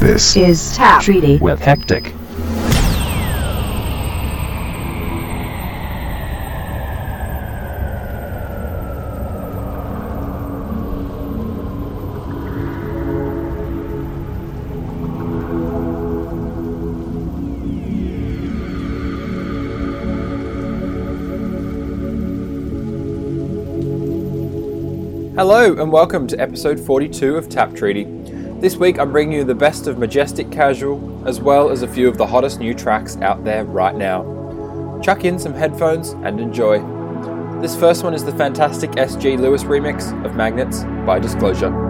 This is Tap Treaty with Hectic. Hello, and welcome to episode 42 of Tap Treaty. This week I'm bringing you the best of Majestic Casual, as well as a few of the hottest new tracks out there right now. Chuck in some headphones and enjoy. This first one is the fantastic SG Lewis remix of Magnets by Disclosure.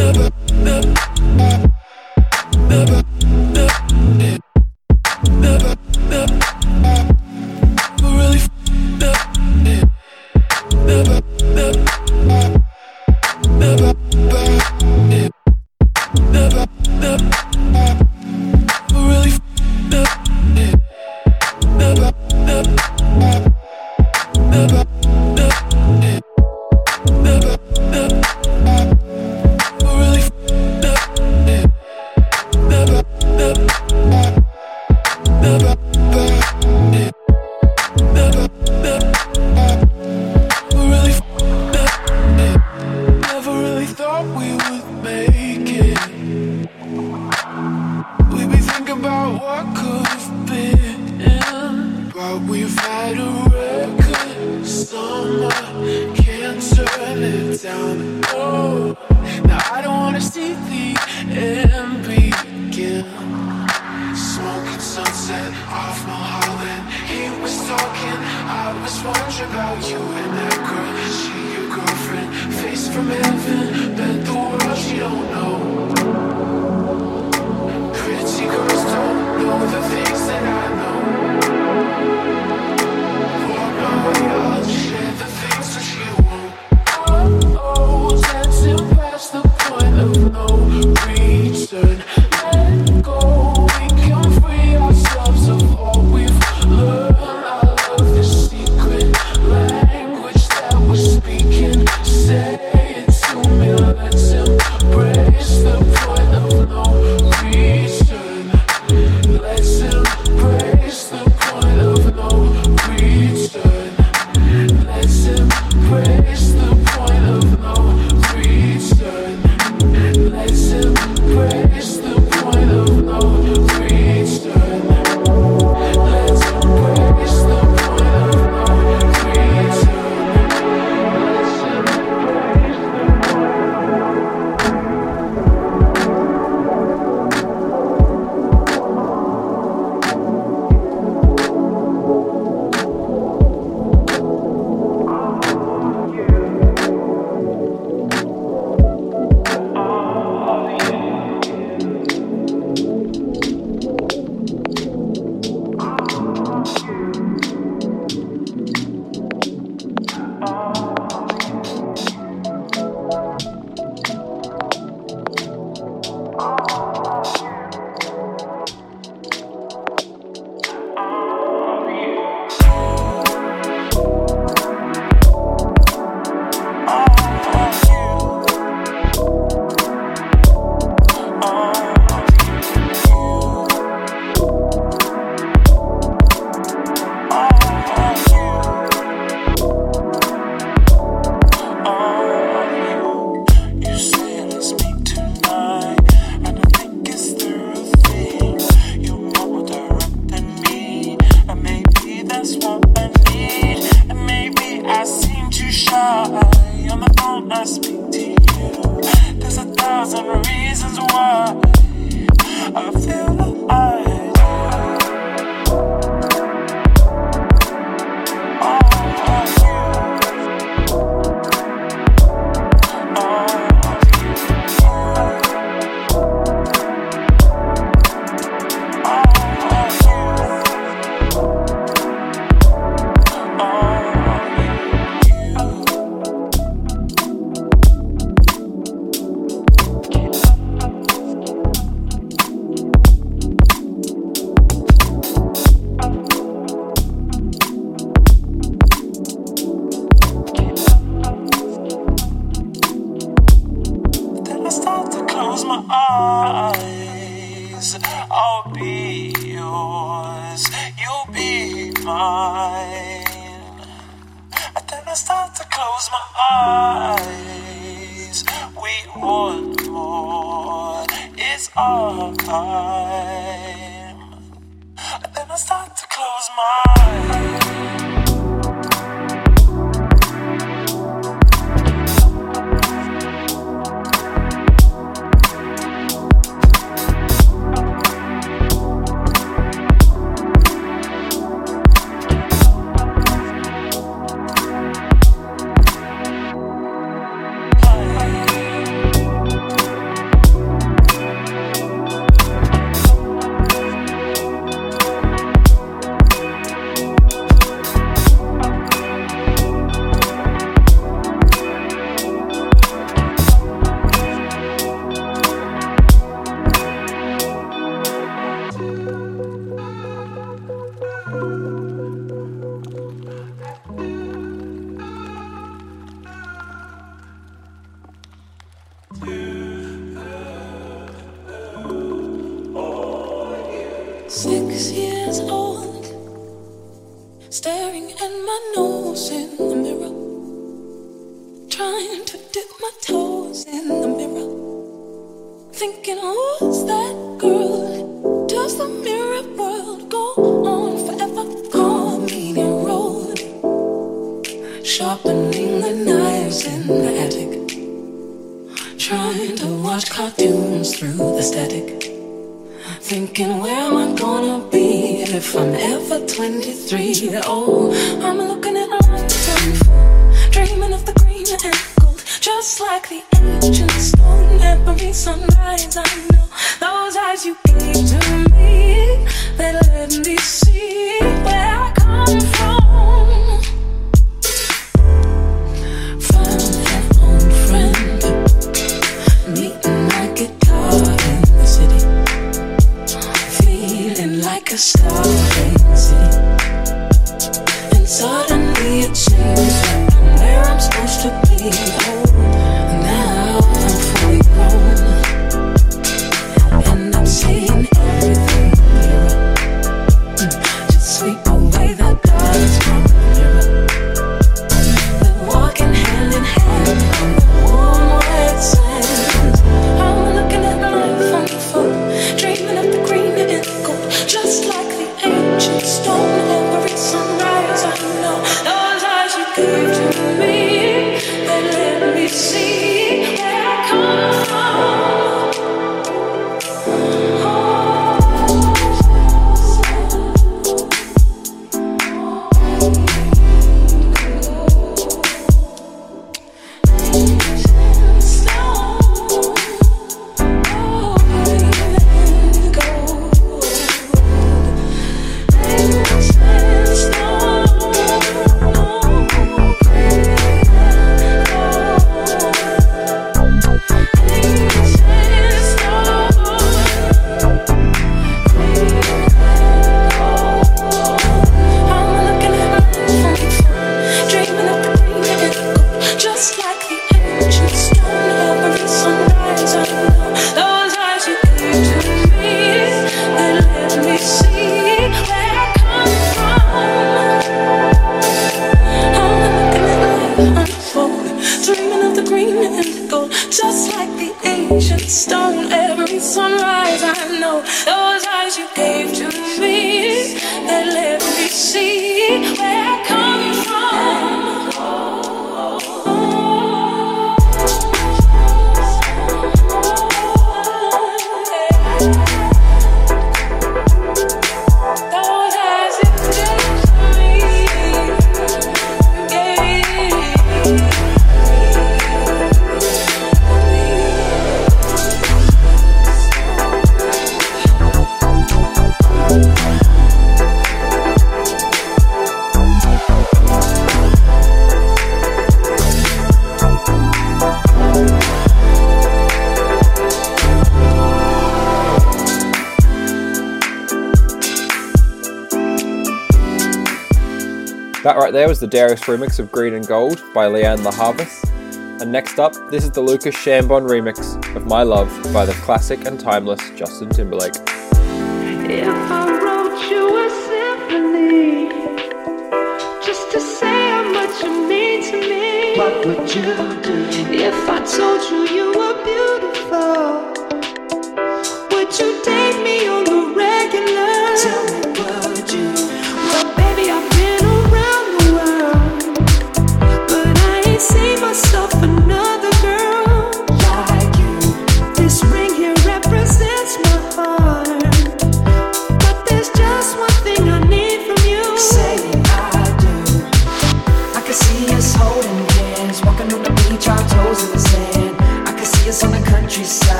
Let's embrace staring at my nose in the mirror, trying to dip my toes in the mirror, thinking, who's that girl? Does the mirror world go on forever? Call me road, sharpening the knives in the attic, trying to watch cartoons through the static. Thinking, where am I gonna be if I'm ever 23? Oh, I'm looking at life unfold, dreaming of the green and gold, just like the ancient stone. Every sunrise, I know those eyes you gave to me, they let me see where I in the city. And suddenly it seems like I'm where I'm supposed to be. Oh, the Darius remix of Green and Gold by Lianne La Havas. And next up, this is the Lucas Shambon remix of My Love by the classic and timeless Justin Timberlake. What would you do if I told you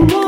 and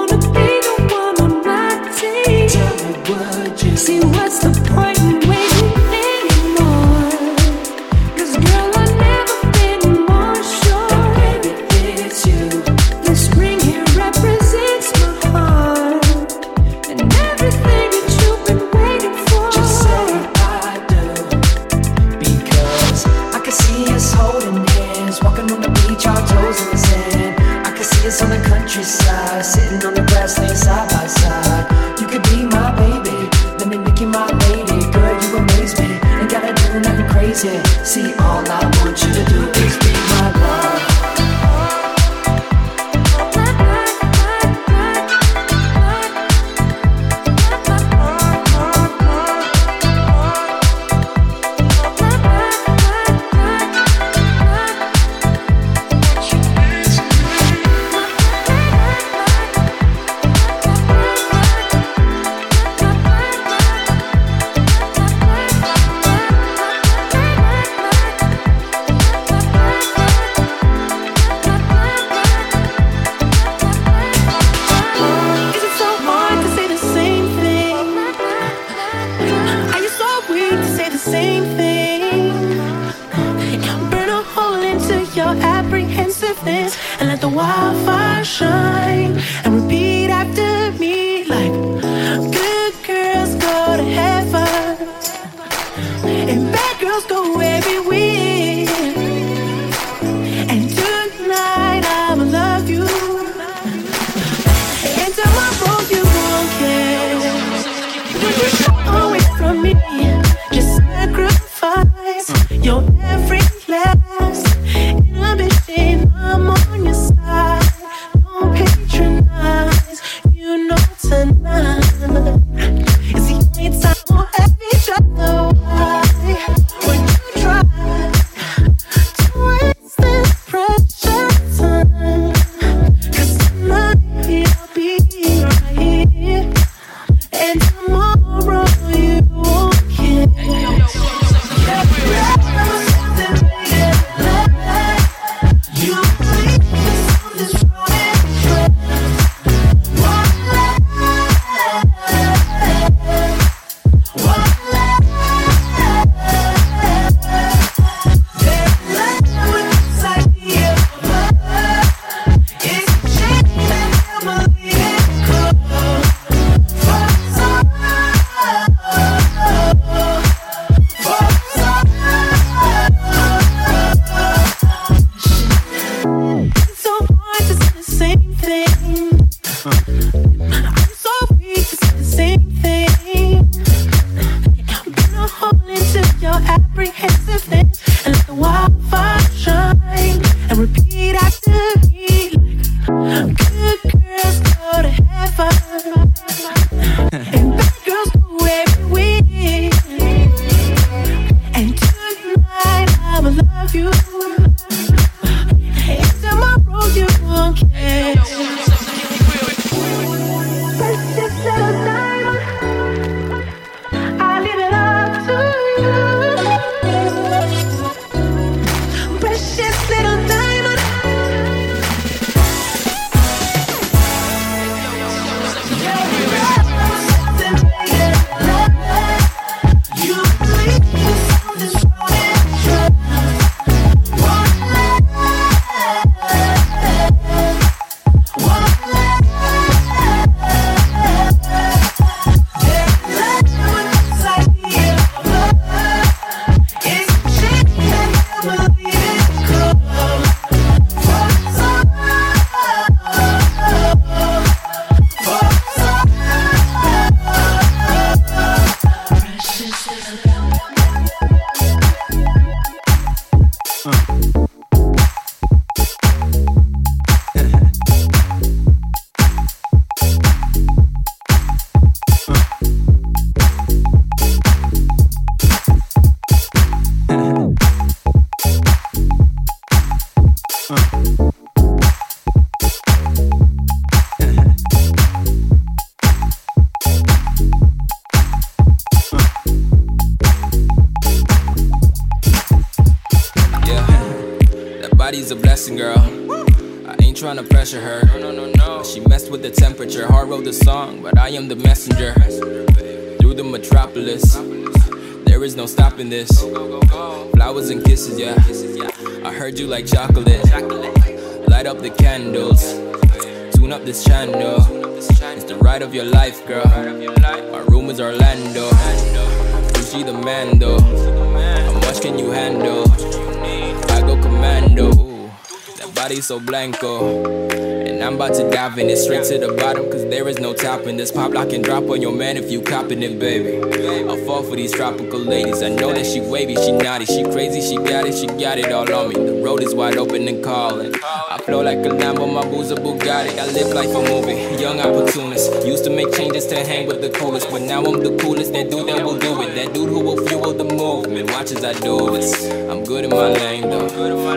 this. Pop lock and drop on your man if you copping it, baby. I fall for these tropical ladies. I know that she wavy, she naughty, she crazy, she got it, she got it all on me. The road is wide open and calling. I flow like a Lambo, my booze a Bugatti. I live like a movie, young opportunist. Used to make changes to hang with the coolest, but now I'm the coolest. That dude that will do it, that dude who will fuel the movement. Watch as I do this. I'm good in my lane though.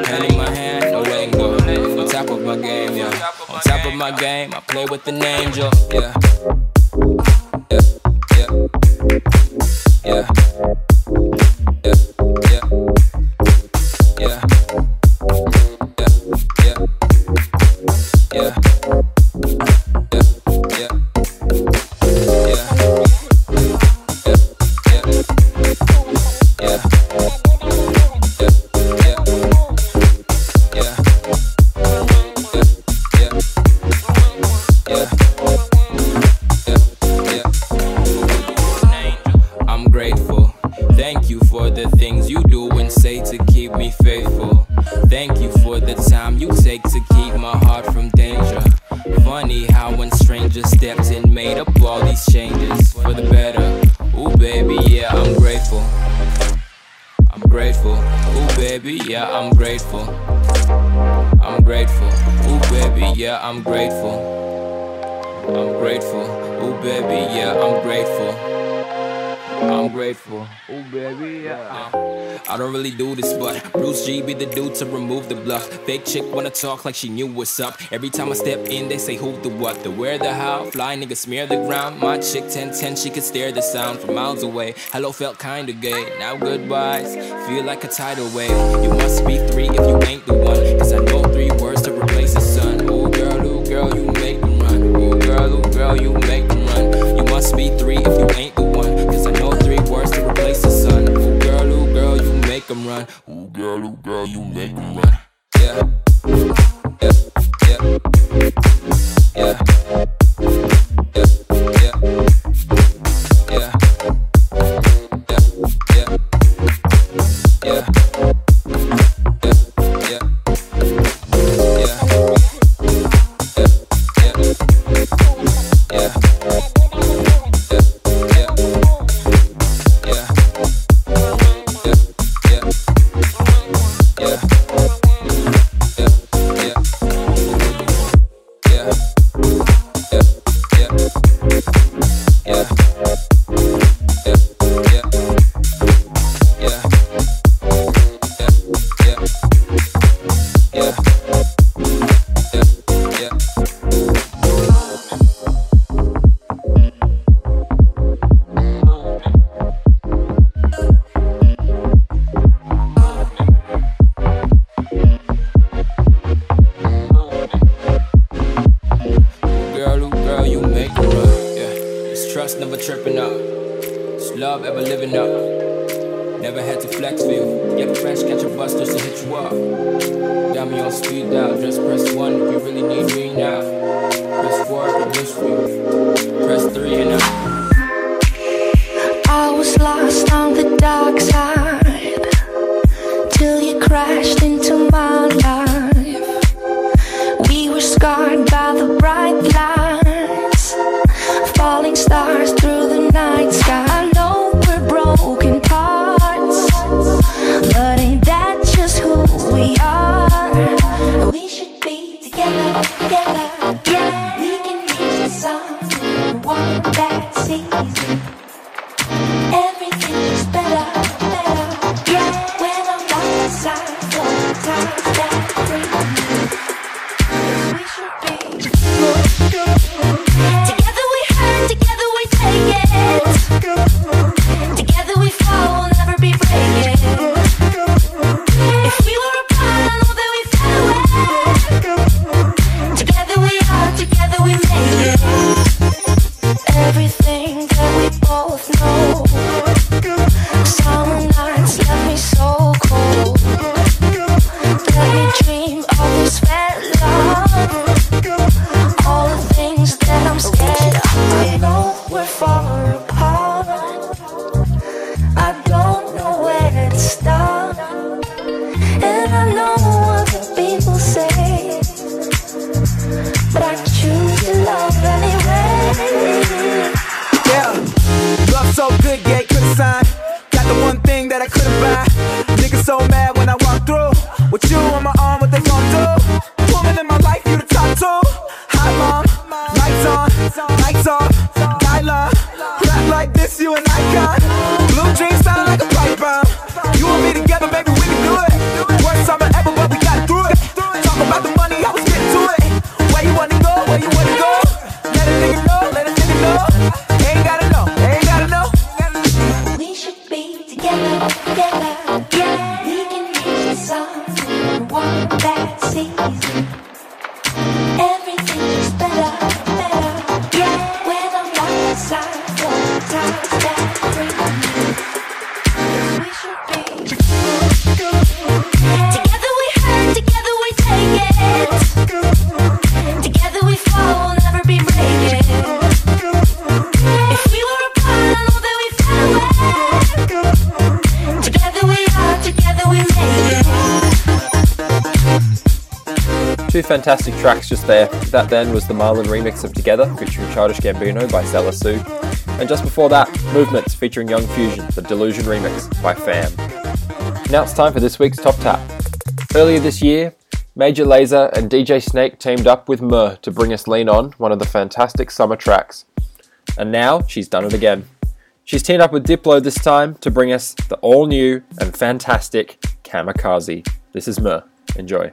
Hand in my hand, no letting go. On top of my game, yeah. On top of my game, I play with an angel, yeah. Bye. Be the dude to remove the bluff. Fake chick wanna talk like she knew what's up. Every time I step in, they say who the what, the where, the how. Fly nigga smear the ground. My chick 1010, she could stare the sound from miles away. Hello felt kinda gay. Now goodbyes feel like a tidal wave. You must be three if you ain't the one. Cause I know three words to replace the sun. Ooh, girl, ooh, girl, you make them run. Ooh, girl, ooh, girl, you fantastic tracks just there. That then was the Marlin remix of Together featuring Childish Gambino by Zella Sue. And just before that, Movements featuring Young Fusion, the Delusion remix by Fam. Now it's time for this week's Top Tap. Earlier this year, Major Lazer and DJ Snake teamed up with MØ to bring us Lean On, one of the fantastic summer tracks. And now she's done it again. She's teamed up with Diplo this time to bring us the all new and fantastic Kamikaze. This is MØ. Enjoy.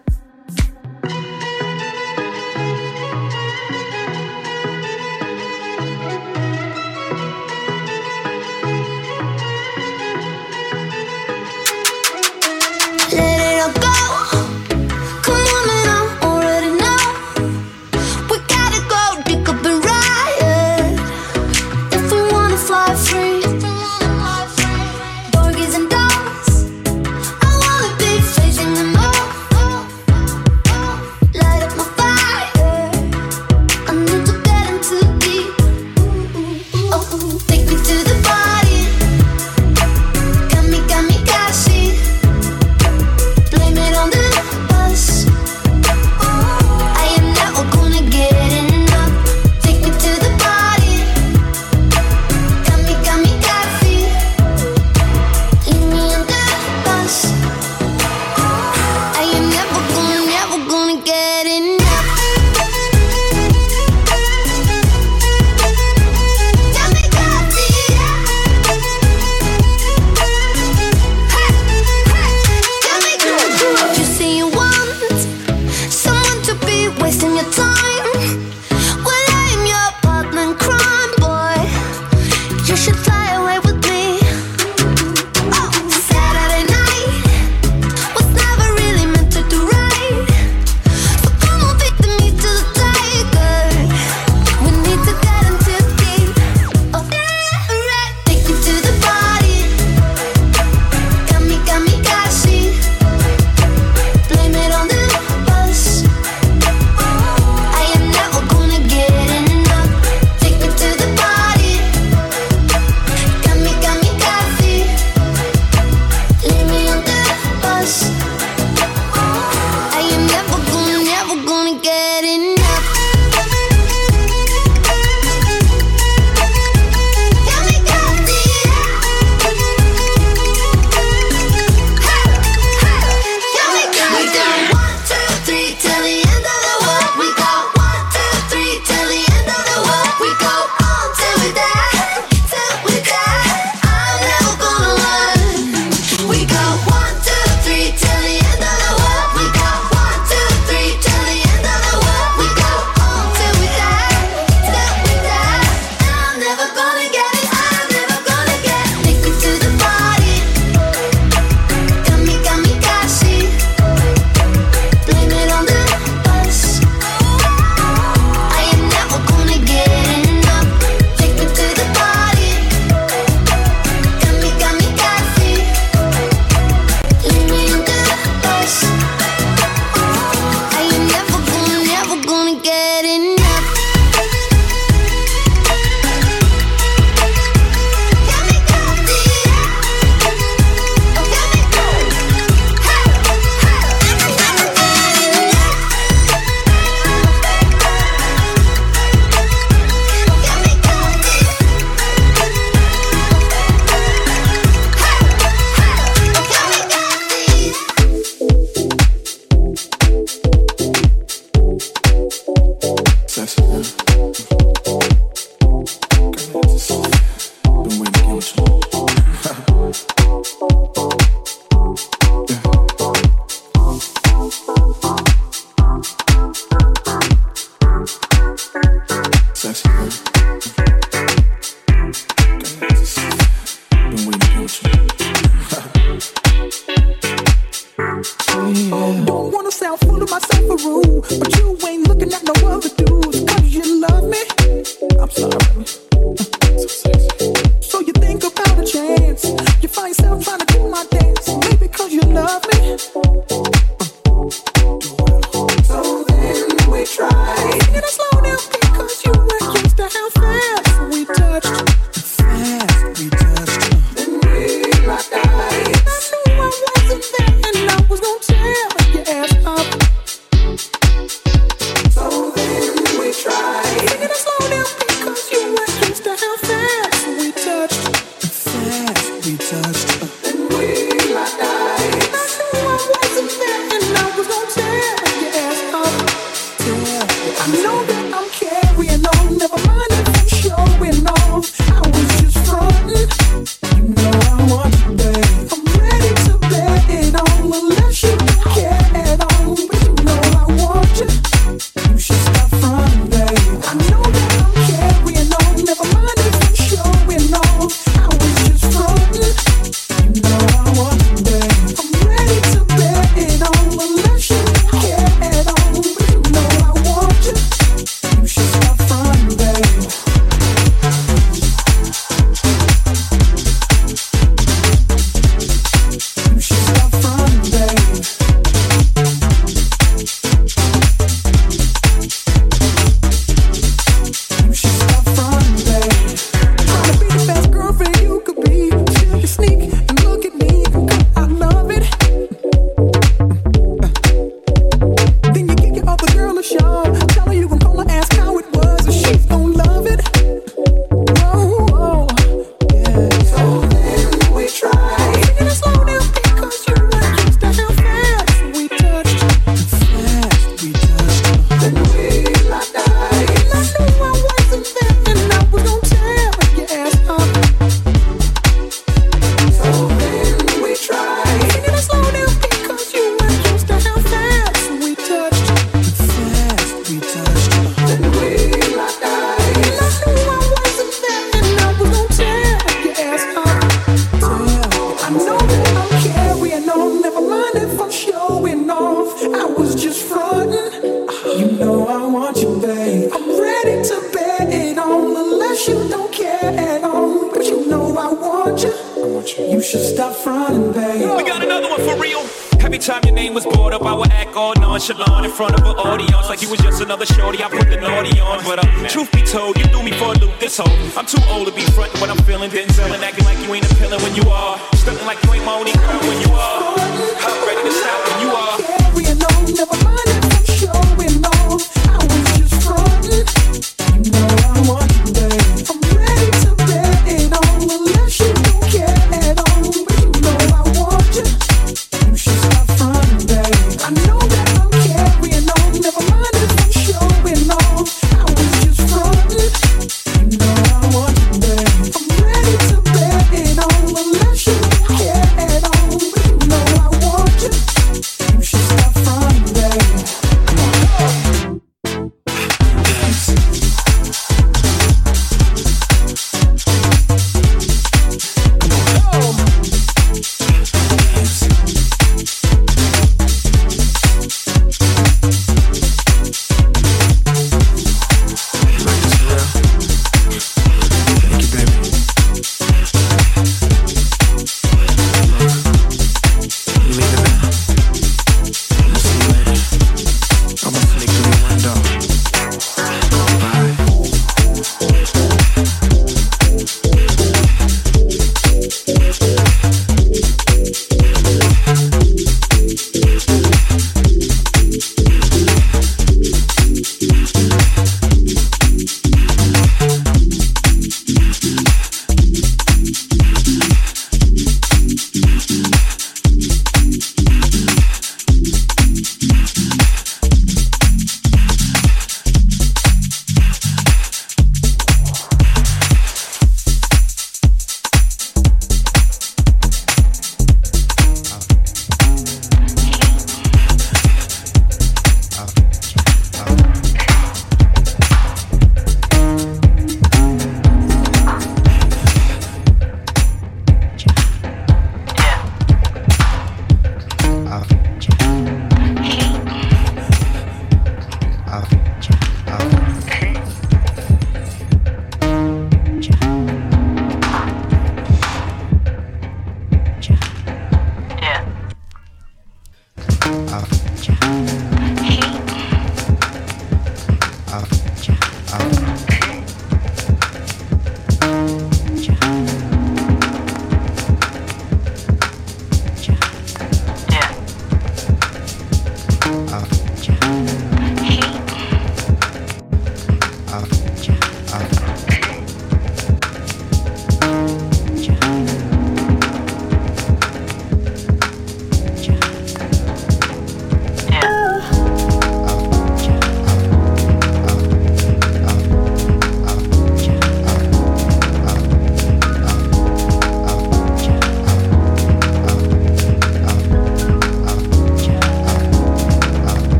on unless you don't care at all. But you know I want you. I want you. You should stop fronting, babe. We got another one for real. Every time your name was brought up, I would act all nonchalant in front of an audience like you was just another shorty. I put the naughty on, but uh, truth be told, you threw me for a loop this whole. I'm too old to be frontin' but I'm feeling, then selling, acting like you ain't appealing when you are, stunting like you ain't my only girl when you are. I'm ready to stop.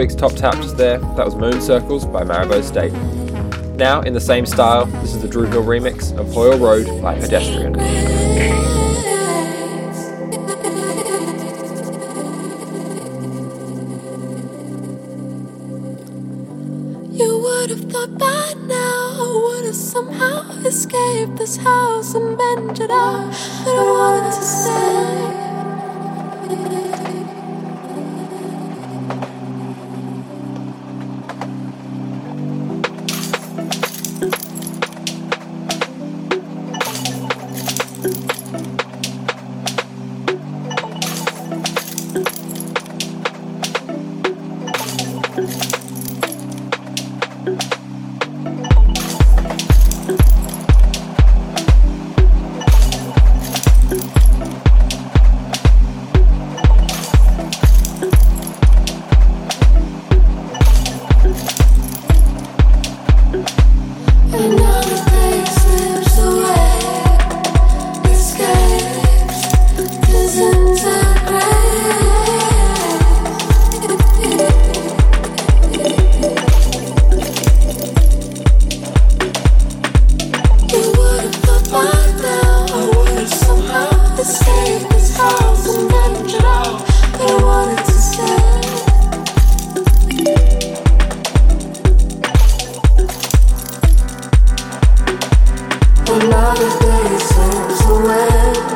week's top tap just there, that was Moon Circles by Maribou State. Now, in the same style, this is the Drew Hill remix of Hoyle Road by Pedestrian. Another day slips away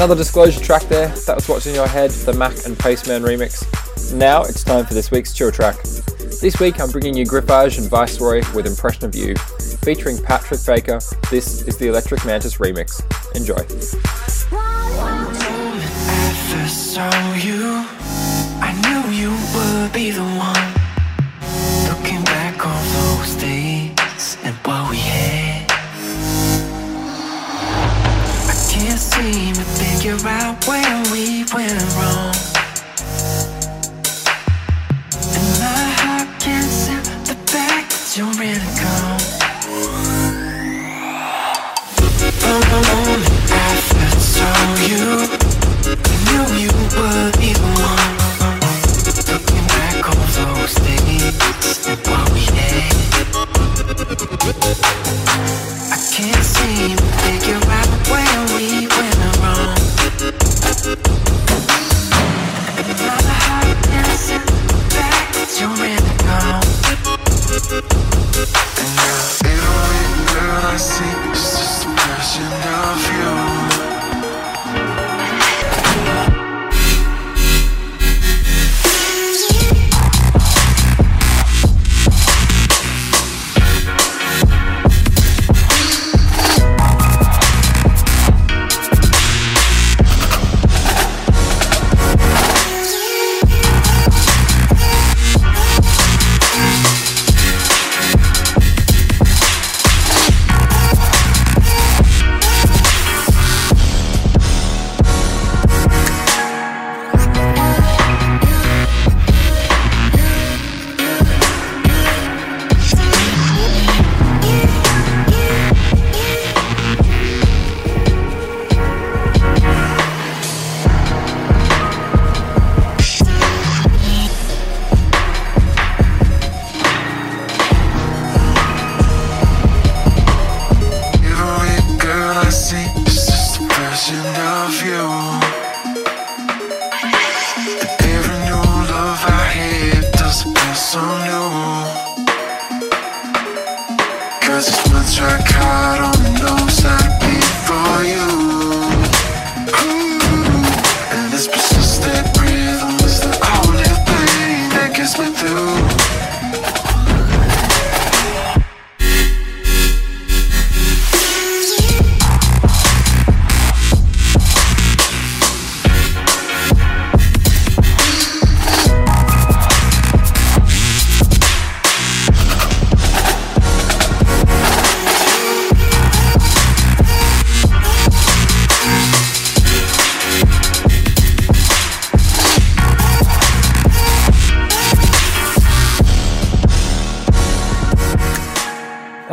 Another disclosure track there. That was what's in your head, the Mak and Pasteman remix. Now it's time for this week's chill track. This week I'm bringing you Griffage and Viceroy with Impression of You, featuring Patrick Baker. This is the Electric Mantis remix. Enjoy. First saw you, I knew you would be the one. Looking back on those days and what we had, I can't seem to figure out where we went wrong. And my heart can't accept the fact that you're really gone. From the moment I first saw you. I knew you be the one. Looking back on those days what we had, see is just a version of you.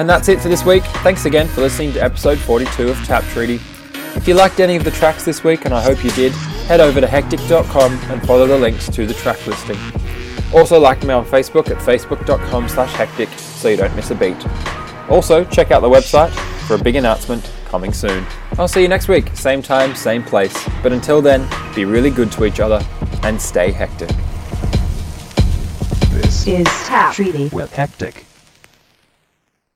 And that's it for this week. Thanks again for listening to episode 42 of Tap Treaty. If you liked any of the tracks this week, and I hope you did, head over to hectic.com and follow the links to the track listing. Also like me on Facebook at facebook.com slash hectic so you don't miss a beat. Also, check out the website for a big announcement coming soon. I'll see you next week, same time, same place. But until then, be really good to each other and stay hectic. This is Tap Treaty. with Hectic.